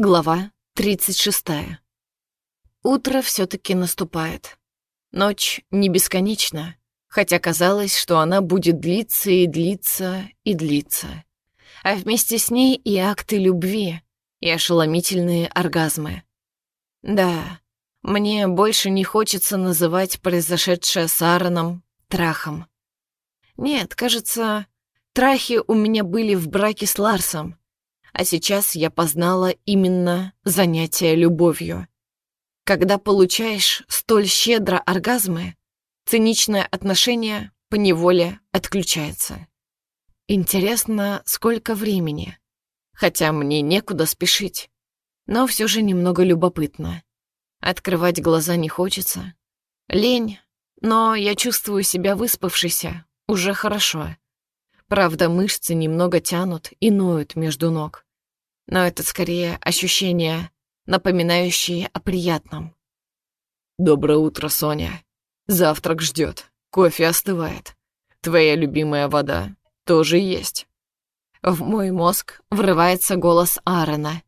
Глава 36. Утро все-таки наступает. Ночь не бесконечна, хотя казалось, что она будет длиться и длиться и длиться. А вместе с ней и акты любви, и ошеломительные оргазмы. Да, мне больше не хочется называть произошедшее с Аароном трахом. Нет, кажется, трахи у меня были в браке с Ларсом, а сейчас я познала именно занятие любовью. Когда получаешь столь щедро оргазмы, циничное отношение поневоле отключается. Интересно, сколько времени? Хотя мне некуда спешить, но все же немного любопытно. Открывать глаза не хочется. Лень, но я чувствую себя выспавшейся, уже хорошо. Правда, мышцы немного тянут и ноют между ног но это скорее ощущения, напоминающие о приятном. «Доброе утро, Соня. Завтрак ждет, кофе остывает. Твоя любимая вода тоже есть». В мой мозг врывается голос Аарона.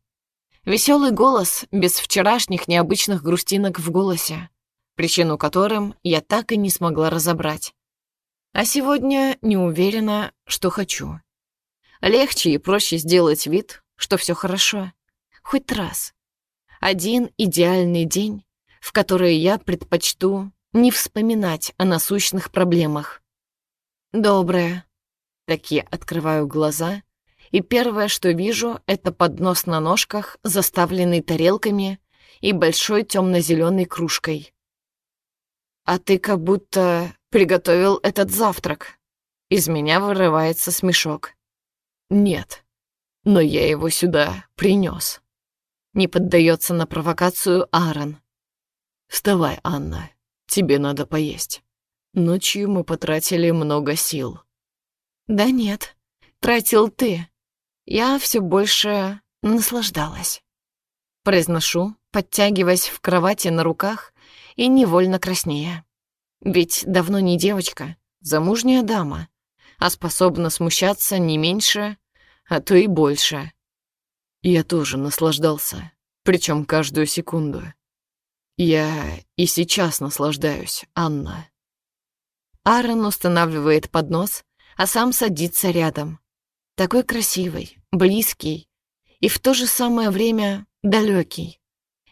Веселый голос без вчерашних необычных грустинок в голосе, причину которым я так и не смогла разобрать. А сегодня не уверена, что хочу. Легче и проще сделать вид, что все хорошо. Хоть раз. Один идеальный день, в который я предпочту не вспоминать о насущных проблемах. Доброе. Такие открываю глаза, и первое, что вижу, это поднос на ножках, заставленный тарелками и большой темно-зеленой кружкой. «А ты как будто приготовил этот завтрак». Из меня вырывается смешок. «Нет, но я его сюда принес. Не поддается на провокацию Аарон. Вставай, Анна, тебе надо поесть. Ночью мы потратили много сил. Да нет, тратил ты. Я все больше наслаждалась. Произношу, подтягиваясь в кровати на руках и невольно краснея. Ведь давно не девочка, замужняя дама, а способна смущаться не меньше, а то и больше. Я тоже наслаждался, причем каждую секунду. Я и сейчас наслаждаюсь, Анна. Аарон устанавливает поднос, а сам садится рядом. Такой красивый, близкий и в то же самое время далекий.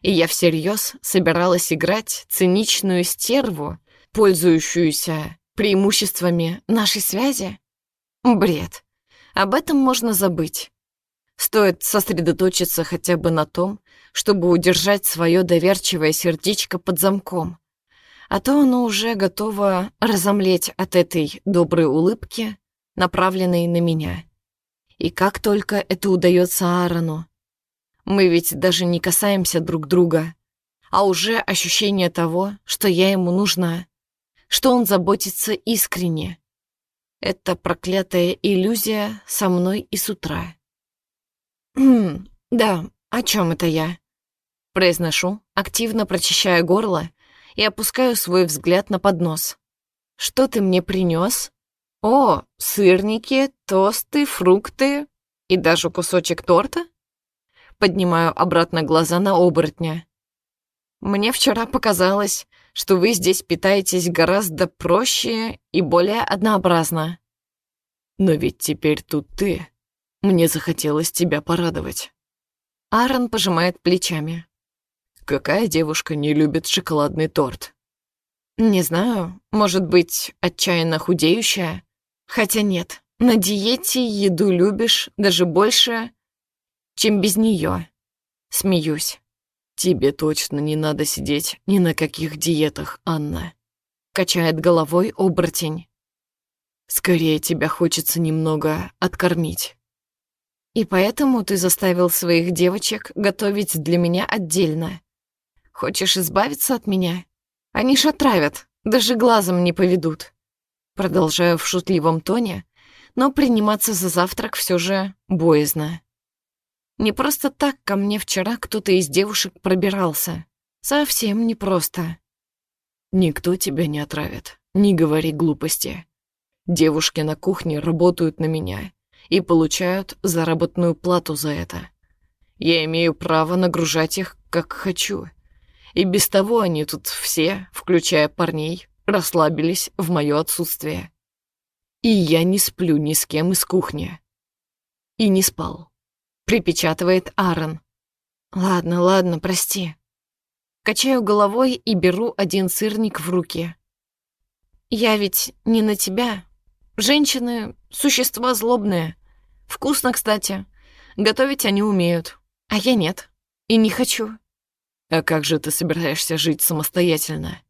И я всерьез собиралась играть циничную стерву, пользующуюся преимуществами нашей связи? Бред. Об этом можно забыть. Стоит сосредоточиться хотя бы на том, чтобы удержать свое доверчивое сердечко под замком. А то оно уже готово разомлеть от этой доброй улыбки, направленной на меня. И как только это удается Аарону. Мы ведь даже не касаемся друг друга, а уже ощущение того, что я ему нужна, что он заботится искренне, это проклятая иллюзия со мной и с утра. «Хм, да, о чем это я?» Произношу, активно прочищая горло и опускаю свой взгляд на поднос. «Что ты мне принес? О, сырники, тосты, фрукты и даже кусочек торта?» Поднимаю обратно глаза на оборотня. «Мне вчера показалось, что вы здесь питаетесь гораздо проще и более однообразно. Но ведь теперь тут ты. Мне захотелось тебя порадовать. Аарон пожимает плечами. Какая девушка не любит шоколадный торт? Не знаю, может быть, отчаянно худеющая? Хотя нет, на диете еду любишь даже больше, чем без нее. Смеюсь. «Тебе точно не надо сидеть ни на каких диетах, Анна», — качает головой оборотень. «Скорее тебя хочется немного откормить». «И поэтому ты заставил своих девочек готовить для меня отдельно. Хочешь избавиться от меня? Они ж отравят, даже глазом не поведут». Продолжаю в шутливом тоне, но приниматься за завтрак все же боязно. Не просто так ко мне вчера кто-то из девушек пробирался. Совсем не просто. Никто тебя не отравит. Не говори глупости. Девушки на кухне работают на меня и получают заработную плату за это. Я имею право нагружать их, как хочу. И без того они тут все, включая парней, расслабились в мое отсутствие. И я не сплю ни с кем из кухни. И не спал. Припечатывает Аарон. Ладно, ладно, прости. Качаю головой и беру один сырник в руки. Я ведь не на тебя. Женщины — существа злобные. Вкусно, кстати. Готовить они умеют, а я нет. И не хочу. А как же ты собираешься жить самостоятельно?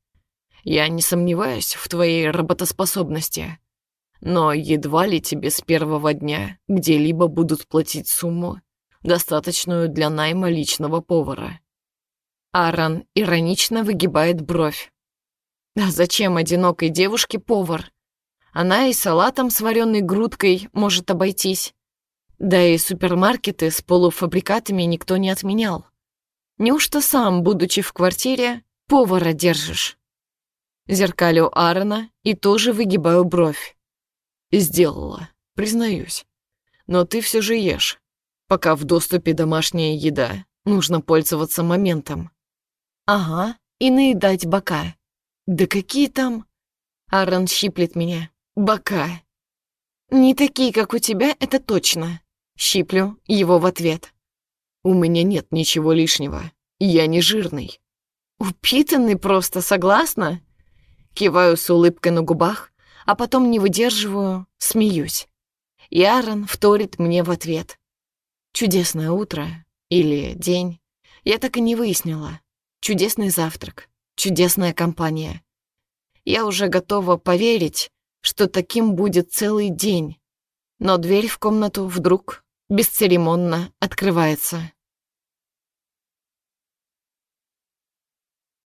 Я не сомневаюсь в твоей работоспособности. Но едва ли тебе с первого дня где-либо будут платить сумму, достаточную для найма личного повара. Аарон иронично выгибает бровь. Да зачем одинокой девушке повар? Она и салатом с вареной грудкой может обойтись. Да и супермаркеты с полуфабрикатами никто не отменял. Неужто сам, будучи в квартире, повара держишь? Зеркалю Аарона и тоже выгибаю бровь. Сделала, признаюсь. Но ты все же ешь. Пока в доступе домашняя еда, нужно пользоваться моментом. Ага, и наедать бока. Да какие там... Аарон щиплет меня. Бока. Не такие, как у тебя, это точно. Щиплю его в ответ. У меня нет ничего лишнего. Я не жирный. Упитанный просто, согласна? Киваю с улыбкой на губах, а потом не выдерживаю, смеюсь. И Аарон вторит мне в ответ. Чудесное утро или день. Я так и не выяснила. Чудесный завтрак, чудесная компания. Я уже готова поверить, что таким будет целый день. Но дверь в комнату вдруг бесцеремонно открывается.